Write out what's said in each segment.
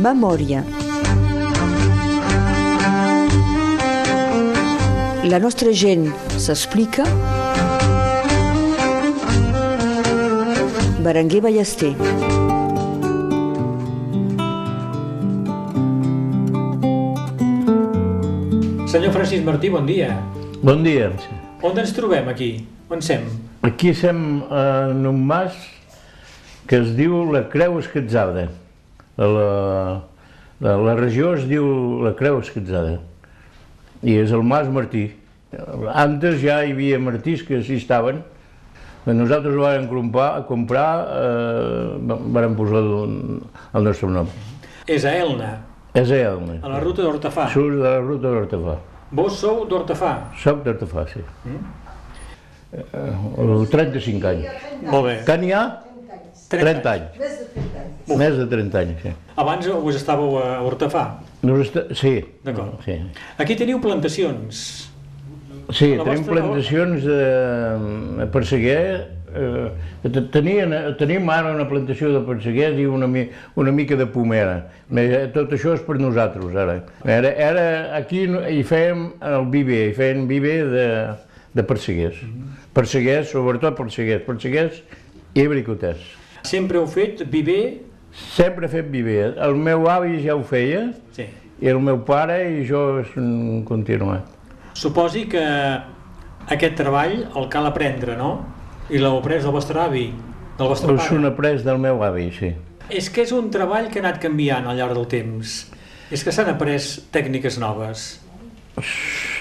Memòria. La nostra gent s'explica. Berenguer Ballester. Senyor Francis Martí, bon dia. Bon dia. On ens trobem aquí? On sem? Aquí som en un mas que es diu la Creu Escatzada. La, la, la regió es diu la Creu Escatzada. I és el mas Martí. Antes ja hi havia martís que s'hi estaven. Nosaltres ho vam comprar, comprar eh, vam posar el, nostre nom. És a Elna, És a Elna. a la ruta d'Hortafà. Surt de la ruta d'Hortafà. Vos sou d'Hortafà. Soc d'Hortafà, sí. Eh, eh, 35 anys. Molt bé. Que n'hi ha? 30 30 anys. Més de 30 anys, sí. Abans vos estàveu a Hortafà. Nosaltres, sí. D'acord. Sí, Aquí teniu plantacions. sí tenim vostra- plantacions de perseguer. Eh, te- tenien, tenim ara una plantació de perseguers i una, mi- una mica de pomera. Me- Tot això és per nosaltres, ara. Era, era aquí no- hi fèiem el viver, hi fèiem viver de, de perseguers. Perseguers, sobretot perseguers, perseguers i bricoters. Sempre heu fet viver... Sempre he fet viver. El meu avi ja ho feia, Sí. i el meu pare i jo hem continuat. Suposi que aquest treball el cal aprendre, no? I l'heu après del vostre avi, del vostre Us pare. après del meu avi, sí. És que és un treball que ha anat canviant al llarg del temps. És que s'han après tècniques noves.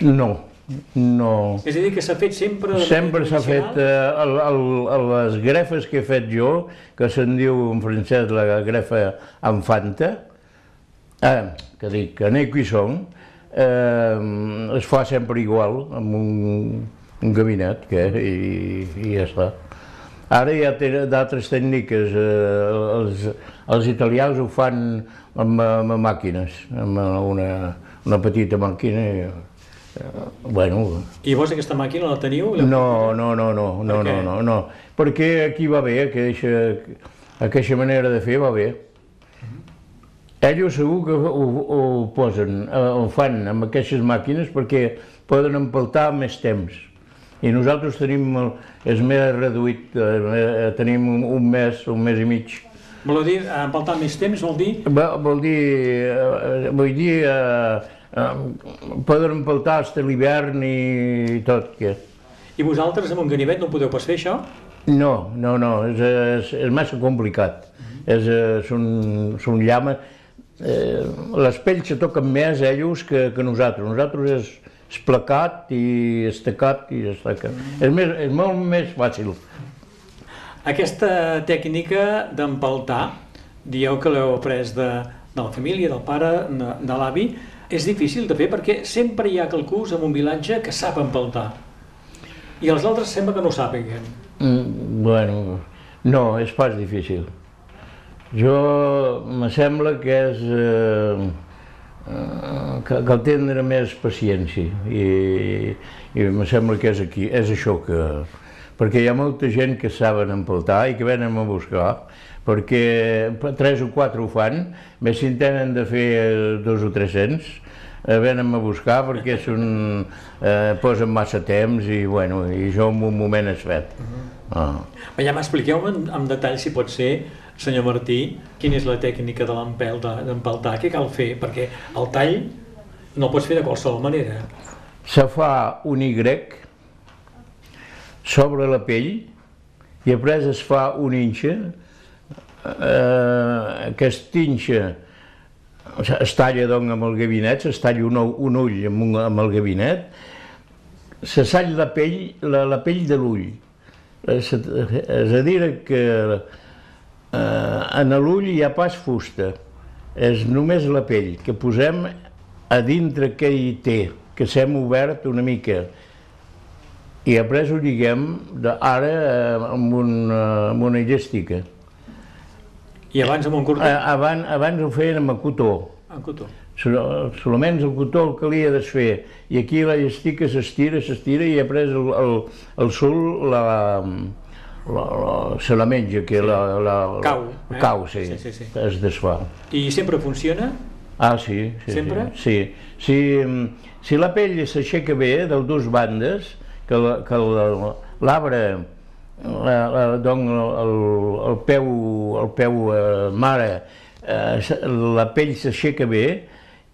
No, no. És a dir, que s'ha fet sempre... Sempre s'ha fet, eh, el, el, el, les grefes que he fet jo, que se'n diu en francès la grefa infanta, eh, que dic, que en Equisson, eh, es fa sempre igual, amb un, un gabinet, que, i, i ja està. Ara hi ha d'altres tècniques, eh, els, els italians ho fan amb, amb màquines, amb una, una petita màquina, i, bueno, I vos aquesta màquina la teniu? La- no, no, no, no, no, no, no, no, perquè aquí va bé, aquesta, aquesta manera de fer va bé. Ells segur que ho, ho posen, eh, ho fan amb aquestes màquines perquè poden empaltar més temps. I nosaltres tenim, el, és més reduït, eh, tenim un, mes, un mes i mig. Voleu dir, empaltar més temps vol dir... Va, vol dir, eh, vull dir, eh, eh, poden empaltar fins l'hivern i tot. Que. I vosaltres amb un ganivet no podeu pas fer això? No, no, no, és, és, és massa complicat. És, eh, són, són llames... Eh, les pells se toquen més ells que, que nosaltres. Nosaltres és, és placat i estacat i estacat. És, més, és molt més fàcil. Aquesta tècnica d'empaltar, dieu que l'heu après de, de la família, del pare, de, de l'avi, és difícil de fer perquè sempre hi ha calcús en un vilatge que sap empaltar. I els altres sembla que no ho sàpiguen. Mm, bueno, no, és pas difícil. Jo, me sembla que és... Eh, eh, que cal tindre més paciència i, i me sembla que és aquí, és això que... Perquè hi ha molta gent que saben empaltar i que venen a buscar, perquè tres o quatre ho fan, més si en tenen de fer dos o tres cents, eh, venen a buscar perquè són, eh, posen massa temps i, bueno, i jo en un moment és fet. Ah. Però ja m'expliqueu en, en detall, si pot ser, senyor Martí, quina és la tècnica de l'empel, de- d'empaltar, què cal fer? Perquè el tall no el pots fer de qualsevol manera. Se fa un Y sobre la pell i després es fa un inxa, eh, aquest inxa o sigui, es talla doncs, amb el gabinet, es talla un, un ull amb, un, amb el gabinet, se sall la pell, la, la pell de l'ull. És, és a dir que eh, en l'ull hi ha pas fusta, és només la pell que posem a dintre que hi té, que s'hem obert una mica. I després ho lliguem ara eh, amb, un, eh, amb una llestica. I abans amb un Eh, cortet, abans, abans ho feien amb el cotó. en cotó. Sol- Solament el cotó el calia desfer i aquí la llestica s'estira, s'estira i després el, el, el sol la, la, la, se la menja, que la, la, Cau, eh? cau sí, Sí, sí, sí. es desfà. I sempre funciona? Ah, sí. sí Sempre? Sí. sí. Si, si la pell s'aixeca bé de dues bandes, que la- que la- l'arbre, la, la, doncs el, el peu, el peu eh, mare, eh, la pell s'aixeca bé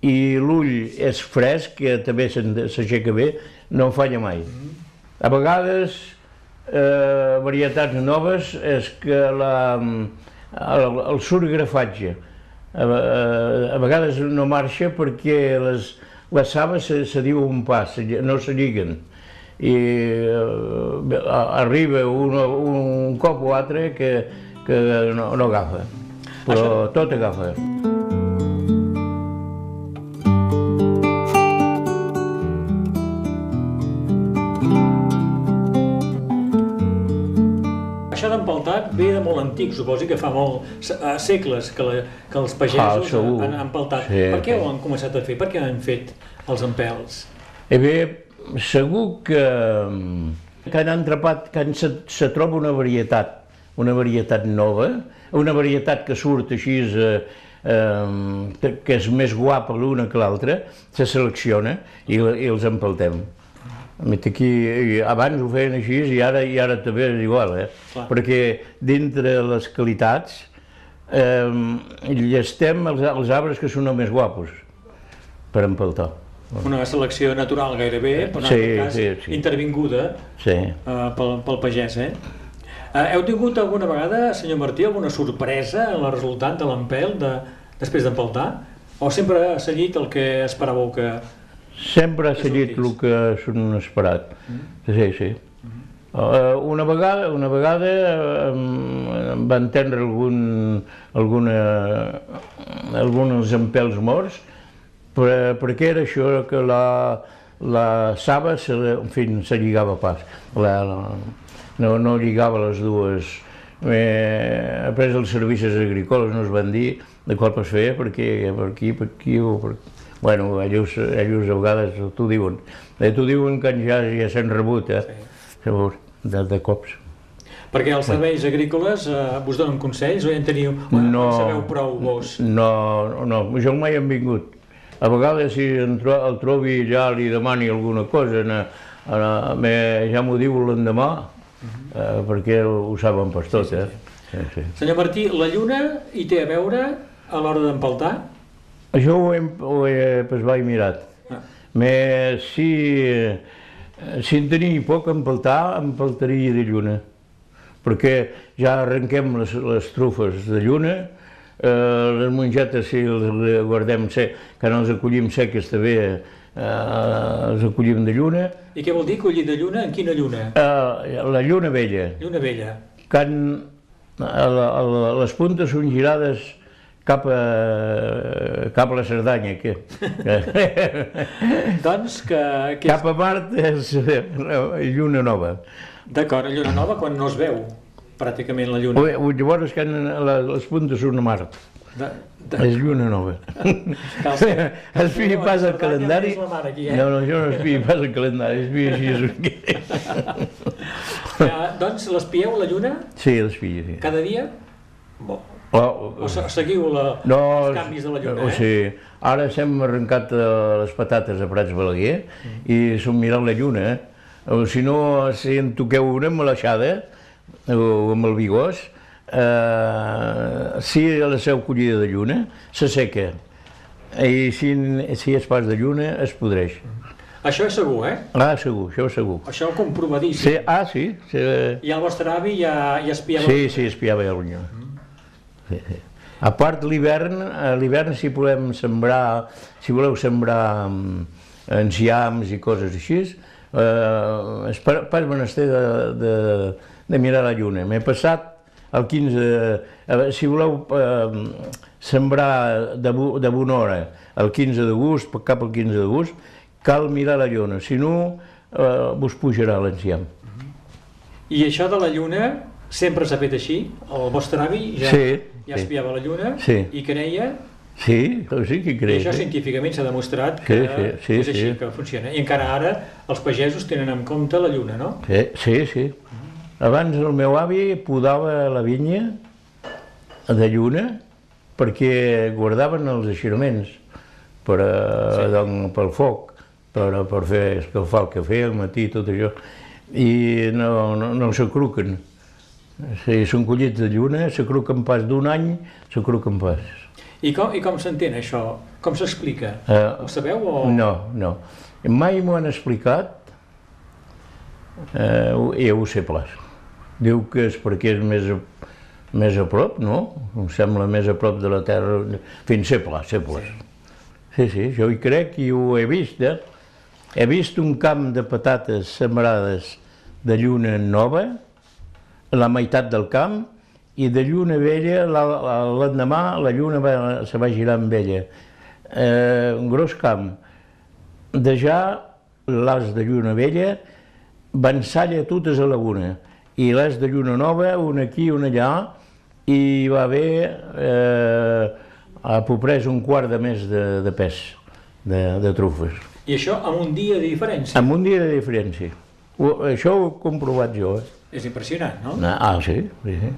i l'ull és fresc, que també s'aixeca bé, no falla mai. A vegades, eh, varietats noves és que la, el, el surgrafatge a, a, a vegades no marxa perquè les, les saves se, se diu un pas, no se lliguen i eh, arriba un, un cop o altre que, que no, no agafa, però tot agafa. Això d'empaltar ve de molt antic, suposi que fa molt eh, segles que, la, que els Ah, pagesos segur. han empaltat. Sí, per què ho han començat a fer? Per què han fet els empels? Eh bé, segur que, que han entrepat, que se, se troba una varietat, una varietat nova, una varietat que surt així, eh, eh, que és més guapa l'una que l'altra, se selecciona i, i els empaltem. Aquí, abans ho feien així i ara, i ara també és igual, eh? Clar. perquè dintre les qualitats eh, llestem els, els arbres que són els més guapos per empaltar. Una selecció natural gairebé, però en Sí, aquest cas sí, sí. intervinguda Sí. eh, pel, pel pagès, eh? Eh, Heu tingut alguna vegada, senyor Martí, alguna sorpresa en el resultat de l'empel de, després d'empeltar? O sempre ha seguit el que esperàveu que... Sempre ha seguit el que s'han esperat. Sí, sí. Uh, una vegada, una vegada um, van tendre algun, alguna, alguns empels morts, per, perquè era això que la, la saba, se, en fi, se lligava pas. La, la, no, no lligava les dues. Eh, après els servicis agrícoles no es van dir de qual es feia, perquè per aquí, per aquí o per... Bueno, ells, ells a vegades t'ho diuen. Eh, t'ho diuen que ja, ja s'han rebut, eh? Llavors, de, de cops. Perquè els serveis agrícoles eh, vos donen consells o ja en teniu... o en No. sabeu prou vos? No, no, jo mai hem vingut. A vegades si en tro el trobi ja li demani alguna cosa, na, na, me, ja m'ho diu l'endemà, eh, perquè ho saben pas tot, eh? Sí, sí. Senyor Martí, la lluna hi té a veure a l'hora d'empeltar? Això ho, hem, ho he vaig mirat. Ah. Me, si, eh, si en tenia poc a empeltar, empeltaria de lluna. Perquè ja arrenquem les, les trufes de lluna, eh, les mongetes si les guardem sec, que no els acollim seques també, eh, els acollim de lluna. I què vol dir collir de lluna? En quina lluna? Eh, la lluna vella, Lluna vella. can, a la, a la, les puntes són girades cap a, cap a la Cerdanya, que, Doncs que... que és... cap a Mart és eh, lluna nova. D'acord, lluna nova quan no es veu pràcticament la lluna. O llavors que la, les puntes són a Mart, De, de... és lluna nova. Cal ser- Espia pas el Cerdanya calendari. mare aquí, eh? No, no, jo no espia pas el calendari, espia així. Eh, doncs l'espieu la lluna Sí, l'espia, sí. cada dia? Bo. Oh, O se- seguiu la, No, els canvis de la lluna, o eh? sigui, ara s'hem arrencat eh, les patates a Prats Balaguer Mm. i som mirant la lluna, eh? O si no, si en toqueu una amb l'aixada o amb el bigós, eh, si la seu collida de lluna, s'asseca. I si, si és pas de lluna, es podreix. Això és segur, eh? Ah, segur, això segur. Això comprovadíssim. Sí, ah, sí, sí, I el vostre avi ja, ja espiava... sí, sí espiava el lluna. Sí, sí. A part l'hivern, a l'hivern si podem sembrar, si voleu sembrar mm, enciams i coses així, eh, és pas menester de, de, de mirar la lluna. M'he passat el 15, de- a veure, si voleu eh, sembrar de, bu- de bona hora el 15 d'agost, cap al 15 d'agost, cal mirar la lluna, si no eh, vos pujarà l'enciam. I això de la lluna sempre s'ha fet així? El vostre avi ja, Sí, ja sí. espiava la lluna Sí. i creia... Sí, sí que I crec. això eh? científicament s'ha demostrat que Sí, sí, sí, és així sí. que funciona. I encara ara els pagesos tenen en compte la lluna, no? Sí, sí, sí. Abans el meu avi podava la vinya de lluna perquè guardaven els eixeraments per, a, sí. doncs, pel foc, per, a- per fer escalfar el cafè al matí, tot això, i no, no, no s'acruquen. Si són collits de lluna, s'acruquen pas d'un any, s'acruquen pas. I com, i com s'entén això? Com s'explica? Eh, Ho sabeu o...? No, no. Mai m'ho han explicat eh, i ho sé plas. Diu que és perquè és més a, més a prop, no? Em sembla més a prop de la Terra. Fins plas, sé plas. Sí, sí, jo hi crec i ho he vist, eh? He vist un camp de patates sembrades de lluna nova, la meitat del camp, i de lluna vella, la- la- l'endemà la lluna va, se va girar amb ella. Eh, un gros camp. De ja, les de lluna vella, van salla totes a la una, i les de lluna nova, una aquí, una allà, i va haver, eh, a Poprès, un quart de més de, de pes de, de trufes. I això amb un dia de diferència. Amb un dia de diferència. Ho, això ho he comprovat jo. Eh? És impressionant, no? Ah, sí, sí. sí.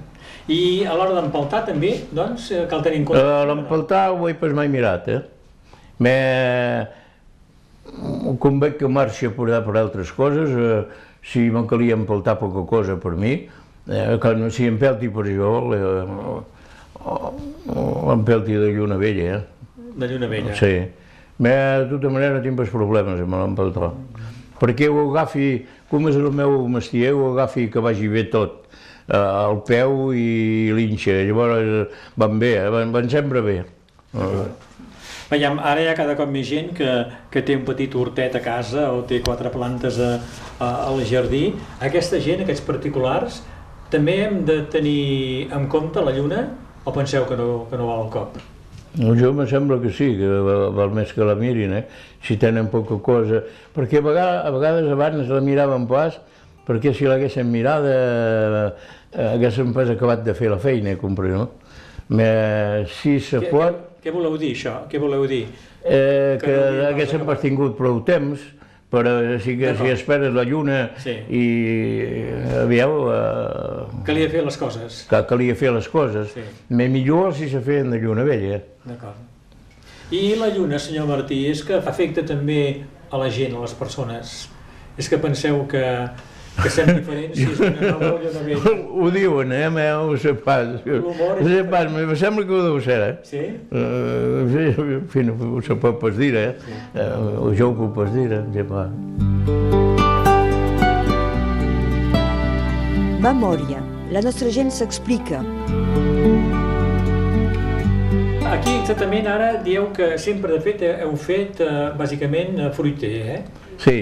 I a l'hora d'empaltar també, doncs, eh, cal tenir en compte... Uh, L'empaltar ho he pas mai mirat, eh? Me... Com veig que marxa per, per altres coses, eh, si me'n calia empaltar poca cosa per mi, eh, que no, si empelti per jo, l'empelti de lluna vella, eh? De lluna vella. Sí. Me, de tota manera, tinc els problemes amb l'empaltar. Perquè ho agafi, com és el meu mestier, ho agafi que vagi bé tot, eh, al peu i l'inxa. Llavors van bé, eh, van, van sempre bé. Eh, Veiem, ara hi ha cada cop més gent que, que té un petit hortet a casa o té quatre plantes a, a, al jardí. Aquesta gent, aquests particulars, també hem de tenir en compte la lluna o penseu que no, que no val el cop? No, jo me sembla que sí, que val, val més que la mirin, eh? si tenen poca cosa. Perquè a vegades, a vegades abans la miraven pas, perquè si l'haguessin mirada eh, haguéssim pas acabat de fer la feina, compre, no? Me, si se pot, què, voleu dir, això? Què voleu dir? eh, Que que no haguéssim pas tingut prou temps, però si, que, si esperes la lluna Sí. i eh, avieu, eh, Calia fer les coses. que calia fer les coses, Sí. me millor si se feien de lluna vella. D'acord. I la lluna, senyor Martí, és que afecta també a la gent, a les persones. És que penseu que, que som diferents si és una nova o lluna vella. Ho diuen, eh? Me ho sé pas. Ho sé pas, me sembla que ho deu ser, eh? Sí? Uh, sí, en fi, no ho se pot pas dir, eh? Uh, jo ho puc pas dir, eh? Ja va. Memòria. La nostra gent s'explica. Aquí exactament ara dieu que sempre de fet heu fet eh, bàsicament eh, fruiter, eh? Sí,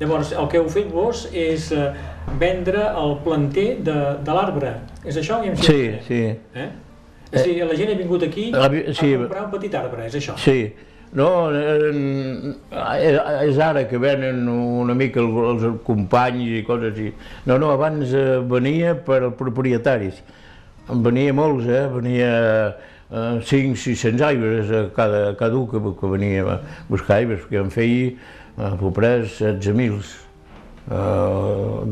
Llavors, el que heu fet vos és eh, vendre el planter de, de l'arbre. És això? Ja sí, sí. Eh? És a dir, la gent ha vingut aquí La vi- sí. a comprar un petit arbre, és això? Sí. No, eh, és ara que venen una mica els, companys i coses així. No, no, abans eh, venia per als propietaris. En venia molts, eh? Venia eh, 5-600 aigües a cada, a cada un que, que venia a buscar aigües, perquè en feia a Poprès 16.000, eh,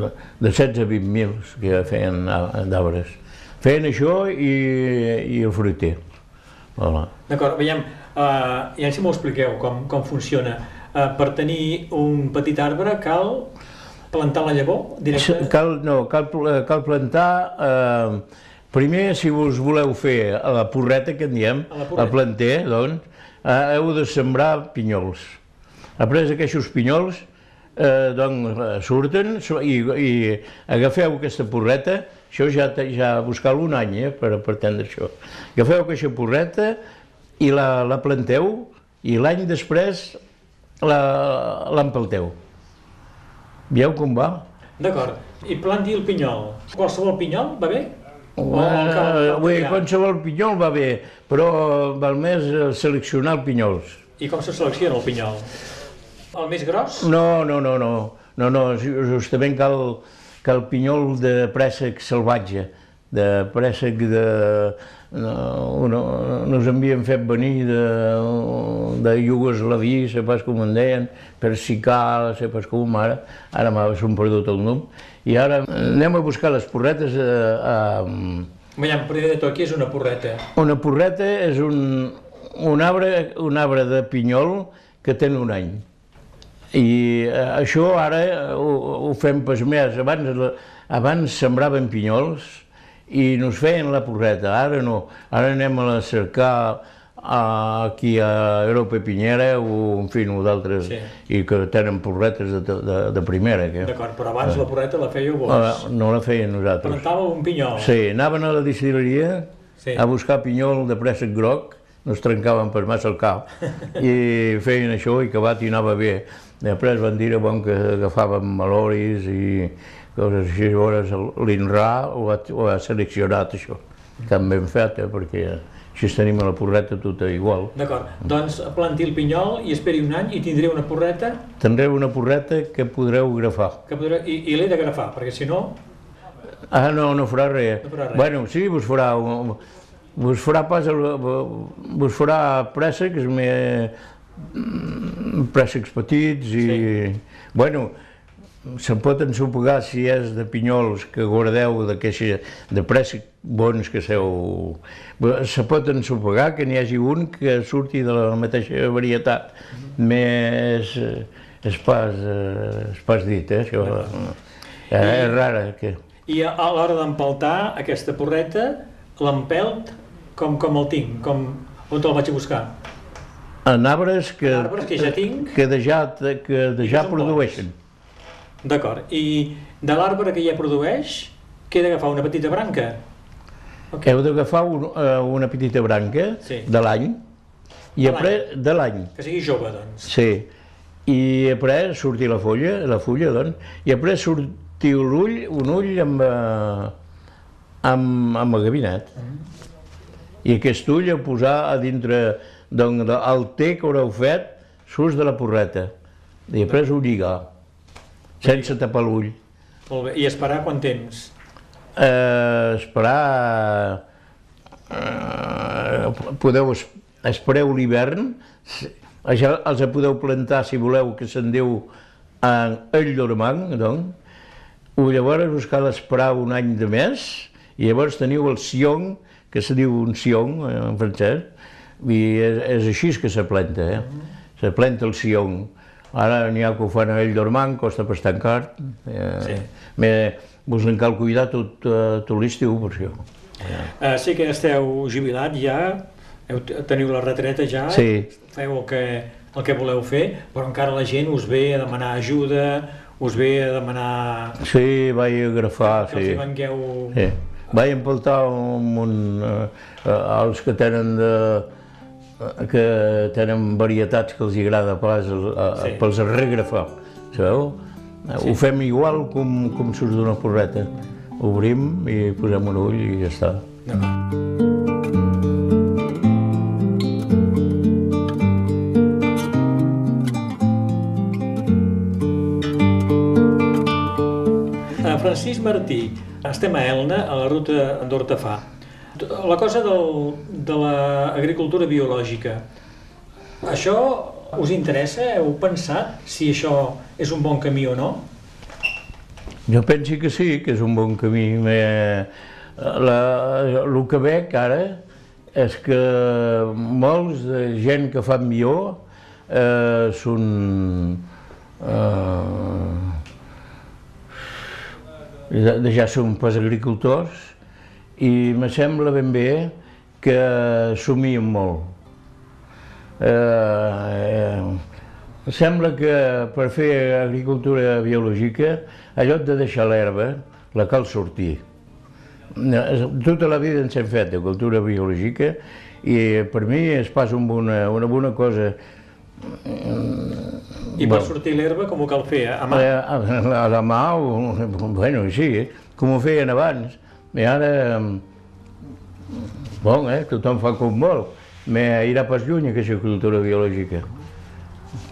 de, de 16 a 20.000 que feien d'arbres. Feien això i, i el fruiter. Voilà. D'acord, veiem, uh, ja si m'ho expliqueu com, com funciona. Uh, per tenir un petit arbre cal plantar la llavor directe? Cal, no, cal, pl- cal plantar... Eh, primer, si us voleu fer a la porreta, que en diem, A la porreta. al planter, doncs, eh, heu de sembrar pinyols. Après aquests pinyols, eh, doncs, eh, surten i, i agafeu aquesta porreta, això ja, ja buscar un any eh, per, per tendre això. Agafeu aquesta porreta i la, la planteu i l'any després la- l'empelteu. Veieu com va? D'acord. I planti el pinyol. Qualsevol pinyol va bé? O Uh, Bé, qualsevol pinyol va bé, però val més seleccionar els pinyols. I com se selecciona el pinyol? El més gros? No, no, no, no, no, no, ju- justament cal, cal pinyol de préssec salvatge, de préssec de... No, no, nos havien fet venir de, de Iugoslaví, sé pas com en deien, Persical, sé pas com ara, ara m'ha perdut el nom, i ara anem a buscar les porretes a, a, Veiem, primer de tot, què és una porreta? una porreta és un, un, arbre, un arbre de pinyol que té un any. I eh, això ara ho, ho fem pas més. Abans, abans sembraven pinyols i nos feien la porreta, ara no. Ara anem a cercar a, aquí a Europa Pinyera o en fi, o d'altres, Sí. i que tenen porretes de, de, de primera. Que, D'acord, però abans la porreta la fèieu vos. Ah, no la feien nosaltres. Plantàveu un pinyol. Sí, anaven a la distilleria Sí. a buscar pinyol de préssec groc, no es trencaven per massa el cap, i feien això i acabat i anava bé. Després van dir bon, que agafàvem maloris i coses així, llavors l'INRA ho, ha, ho ha seleccionat això, han ben fet, eh, perquè així tenim a la porreta tota igual. D'acord, doncs planti el pinyol i esperi un any i tindré una porreta Tindreu una porreta que podreu grafar. que podré... i, i l'he d'agrafar, perquè si no, Ah, no, no farà res. No farà res. Bueno, sí, vos farà, un- vos farà pas, vos farà préssecs, més, mm, préssecs petits i, bueno, se'n pot ensopegar si és de pinyols que guardeu d'aquesta, de préssecs bons que seu... Se pot ensopegar que n'hi hagi un que surti de la mateixa varietat, més... És pas, és pas dit, eh, això. Eh, és rara, que... i a, a l'hora d'empaltar aquesta porreta, l'empelt com, com el tinc, com, on te'l vaig a buscar? En arbres que, En arbres que ja tinc. que de ja, que de ja produeixen. D'acord, i de l'arbre que ja produeix, què he d'agafar? Una petita branca? Ok. Heu d'agafar un, eh, una petita branca Sí. de l'any, i De après, de l'any, Que sigui jove, doncs. sí. I après sortir la fulla, la fulla, doncs, i après sortir l'ull, un ull amb, eh, amb, amb el gabinet. I aquest ull a posar a dintre, doncs, el té que haureu fet, surts de la porreta, i après ho lligar, sense tapar l'ull. Molt bé. I esperar quant temps? eh, esperar... Eh, podeu es, espereu l'hivern, això els podeu plantar si voleu que se'n diu en ell dormant, doncs. Llavors us cal esperar un any de més i llavors teniu el sion, que se diu un sion eh, en francès, i és, és així que se planta, eh? Se planta el sion. Ara n'hi ha que ho fan a ell dormant, costa bastant car. Eh, Sí. Me, vos en cal cuidar tot, eh, tot l'estiu per això. Uh, sí que esteu jubilat ja, heu, teniu la retreta ja, Sí. feu el que, el que voleu fer, però encara la gent us ve a demanar ajuda, us ve a demanar Sí, vaig agrafar, que els sí. hi vengueu... sí. Vaig empaltar un, un, eh, eh, els que tenen de, eh, que tenen varietats que els agrada pas, Sí. pels regrafar, sabeu? Sí. Ho fem igual com, com surt d'una porreta. Obrim i posem un ull i ja està. D'acord. Eh, Francisc Martí, estem a Elna, a la ruta d'Hortafà. La cosa del, de l'agricultura biològica, això us interessa? Heu pensat si això és un bon camí o no? Jo penso que sí, que és un bon camí. Eh, La, el que veig ara és que molts de gent que fan millor eh, són eh, ja- ja són pas agricultors i me sembla ben bé que somien molt. Eh, eh, sembla que per fer agricultura biològica, allò de deixar l'herba, la cal sortir. Eh, Tota la vida ens hem fet de cultura biològica i per mi és pas una una bona cosa. I per sortir l'herba com ho cal fer? A mà? Eh, A, a, a la mà, o, bueno, sí, com ho feien abans. I ara, bon, eh, tothom fa com vol, però irà pas lluny aquesta cultura biològica.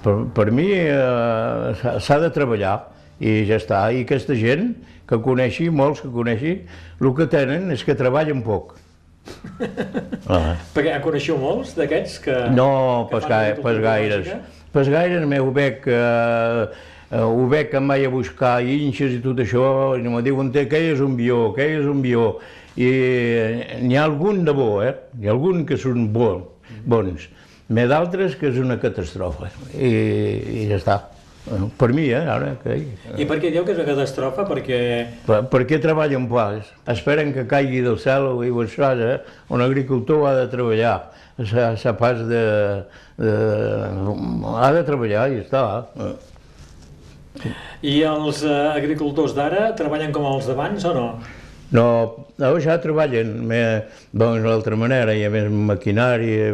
Per, per mi eh, s'ha de treballar i ja està. I aquesta gent que coneixi, molts que coneixi, el que tenen és que treballen poc. Ah. Perquè en coneixeu molts d'aquests que... No, que pas, gaire, pas gaires. Pas gaires, m'ho veig, eh, eh, ho veig que em vaig a buscar inxes i tot això, i me diuen que és un bió, que és un bió. I eh, n'hi ha algun de bo, eh? Hi ha algun que són bon, bons. M'he d'altres que és una catàstrofe. I, i ja està. Per mi, eh, ara. Que... I per què dieu que és una catàstrofe? Perquè... Per, perquè treballen pas. Esperen que caigui del cel i això, eh? Un agricultor ha de treballar. S'ha pas de, de... ha de treballar i està. I els eh, agricultors d'ara treballen com els d'abans o no? No, ja treballen, doncs d'una altra manera, hi ha més maquinària,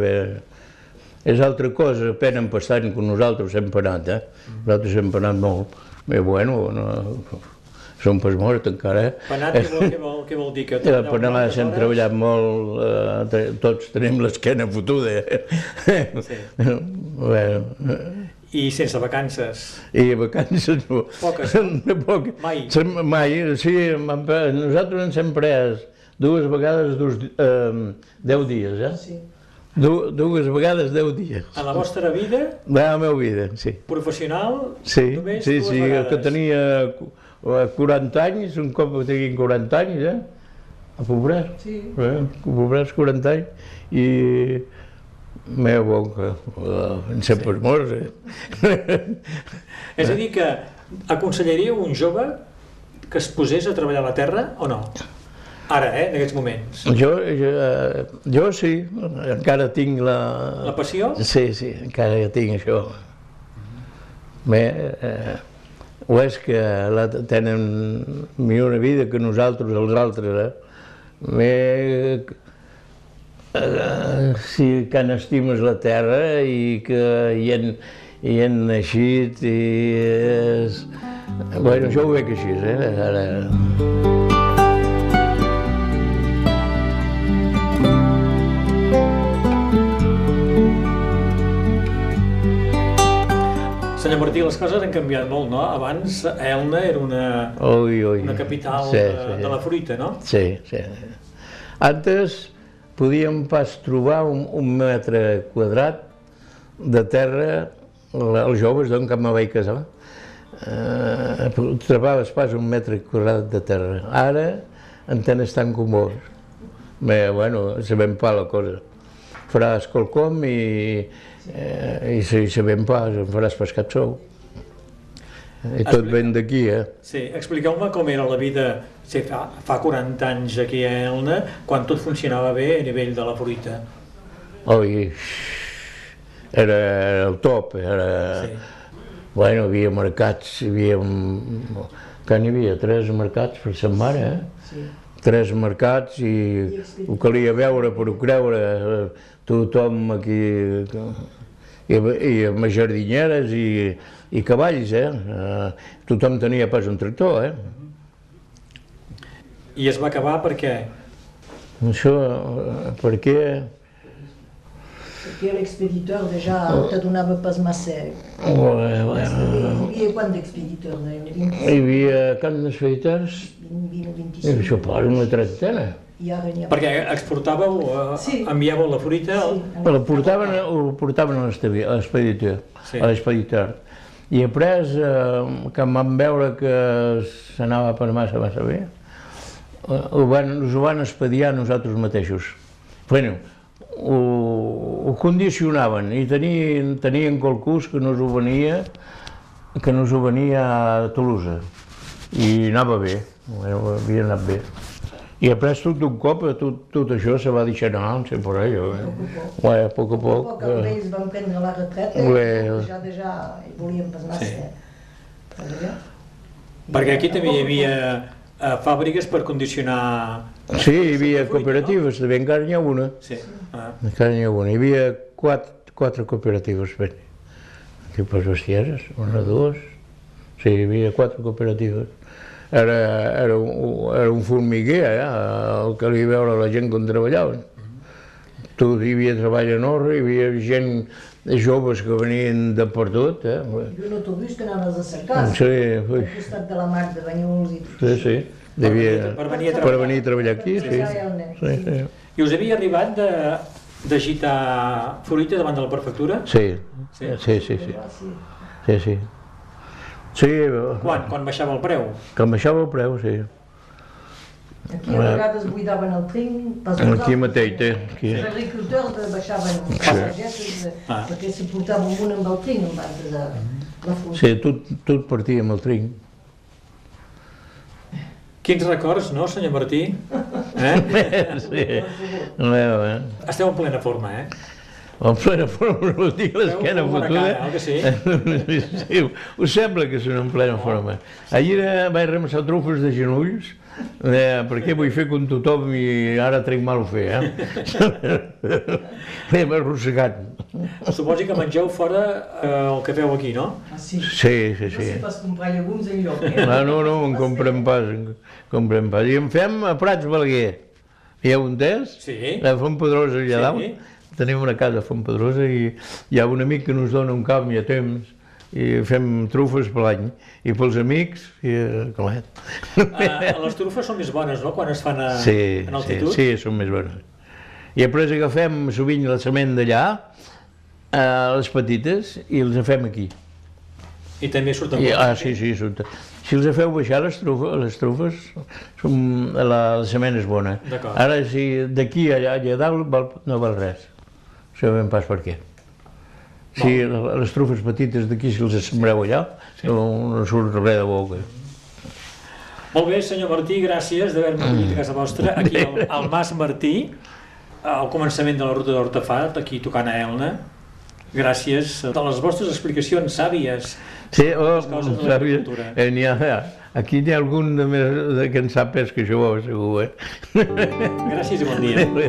és altra cosa, pena passant que nosaltres hem penat, eh? Nosaltres hem penat molt. Bé, bueno, no, som pas morts encara, eh? Penat, què vol, què vol, què vol dir? Que ja, Penat hem treballat molt, eh, tots tenim l'esquena fotuda. Eh? Sí. bueno, i sense vacances? I vacances no. Poques? Poc. Mai? Mai, sí, nosaltres ens hem pres dues vegades dos, eh, deu dies, eh? Sí. Du, dues vegades deu dies. En la vostra vida? En la meva vida, sí. Professional? Sí, només sí, dues sí, vegades. que tenia 40 anys, un cop que tinguin 40 anys, eh? A pobrar. Sí. Eh? A pobrar 40 anys. I meva boca, uh, en sempre sí. morts, eh? És a dir, que aconsellaríeu un jove que es posés a treballar a la terra o no? Ara, eh, en aquests moments. Jo, jo, eh, jo sí, encara tinc la... La passió? Sí, sí, encara tinc això. Bé, eh, o és que la, tenen millor vida que nosaltres, els altres, eh? Bé, eh, sí que n'estimes la terra i que hi han, hi han naixit i és... Bueno, jo ho veig així, eh? Ara... Senyor Martí, les coses han canviat molt, no? Abans Elna era una, ui, ui. una capital sí, de, sí. de la fruita, no? Sí, sí. Antes podíem pas trobar un, un metre quadrat de terra, els joves d'on que me vaig casar, eh, trobaves pas un metre quadrat de terra. Ara en tens tan comú. Bé, bueno, sabem pas la cosa. Faràs quelcom i eh, i si sabem pas, en faràs pescat sou. I tot ben d'aquí, eh? Sí, expliqueu-me com era la vida sí, fa, fa 40 anys aquí a Elna, quan tot funcionava bé a nivell de la fruita. Oi, era el top, era... Sí. Bueno, hi havia mercats, hi havia... Que n'hi havia? Tres mercats per setmana, eh? Sí. Tres mercats i ho calia veure per ho creure tothom aquí, i, i amb jardineres i, i cavalls, eh? eh? Tothom tenia pas un tractor, eh? I es va acabar per què? Això, per què? Perquè l'expeditor ja te donava pas massa. Oh, eh, eh, hi havia quant d'expeditors? Hi havia quants d'expeditors? 20, 25. Això posa una trentena i ara ha... Perquè exportàveu, eh, sí. enviàveu la fruita... Sí. Al... La portaven, ho portaven a l'expeditor, sí. a l'expeditor. I après, eh, que em van veure que s'anava per massa, massa bé, eh, ho van, us ho van expediar nosaltres mateixos. Bueno, ho, ho condicionaven i tenien, tenien qualcús que no us ho venia, que no us ho venia a Tolosa i anava bé, havia anat bé. I après tot d'un cop, tot, tot això se va deixar anar, no sé per allò. Eh? Poc a poc. a poc. A poc a ells van prendre la retreta, Ué. ja, ja volien pas massa. Sí. Perquè aquí també hi havia fàbriques per condicionar... Sí, hi havia cooperatives, també encara n'hi ha una. Sí. Ah. Encara n'hi ha una. Hi havia quatre, quatre cooperatives. Aquí per bestieses, una, dues... Sí, hi havia quatre cooperatives era, era, un, era un formiguer, eh, el que li veure la gent com treballaven. tu hi havia treball enorme, hi havia gent joves que venien de per tot. Eh? I un autobús que anaves a cercar. Sí. Al costat de la mar de Banyuls i tot sí, sí. Devia, Per venir a per treballar. venir a treballar aquí, sí. Sí, sí. I us havia arribat de d'agitar fruita davant de la prefectura? Sí, Sí? sí, sí, sí. Sí. Sí, sí. Quan? Quan baixava el preu? em baixava el preu, sí. Aquí a vegades buidaven el trinc pels Aquí mateix, té. Aquí. Els agricultors de baixaven les pageses eh, Ah. perquè s'hi portava un amb el trinc abans de la fruita. Sí, tot, tot partia amb el trinc. Quins records, no, senyor Martí? Eh? Sí, eh? Esteu en plena forma, eh? En plena forma, no dic l'esquena Feu bona fotuda. que sí? sí, us sembla que són en plena forma. Ahir eh, vaig remassar trufes de genolls, eh, perquè vull fer com tothom i ara trec mal ho fer, eh? L'hem arrossegat. Suposi que mengeu fora eh, el que feu aquí, no? Ah, sí. Sí, sí, No sí. sé pas comprar llegums enlloc, eh? Ah, no, no, en comprem pas, en comprem pas. I en fem a Prats Balaguer. Hi ha un test? Sí. A Font Pedrosa allà Sí. dalt. Tenim una casa a Font Pedrosa i hi ha un amic que ens dona un camp i a temps i fem trufes per l'any. I pels amics, i claret. Eh, les trufes són més bones, no?, quan es fan a, Sí, en sí, altitud. sí, són més bones. I després agafem sovint la sement d'allà, eh, les petites, i les fem aquí. I també surten I, ah, sí, sí, surt. Si els feu baixar les trufes, les trufes són, la, la sement és bona. D'acord. Ara, si d'aquí allà, allà dalt val, no val res. Sabem pas per què. Si les trufes petites d'aquí, si les sembreu allà, no, no surt res de boca. Molt bé, senyor Martí, gràcies d'haver-me acollit a casa vostra, aquí al, al Mas Martí, al començament de la ruta d'Hortafat, aquí tocant a Elna. Gràcies de les vostres explicacions sàvies. Sí, oh, l'agricultura. eh, ha, aquí n'hi ha algun de, més, de que en sap més que jo, segur, eh? Gràcies i bon dia. Bé.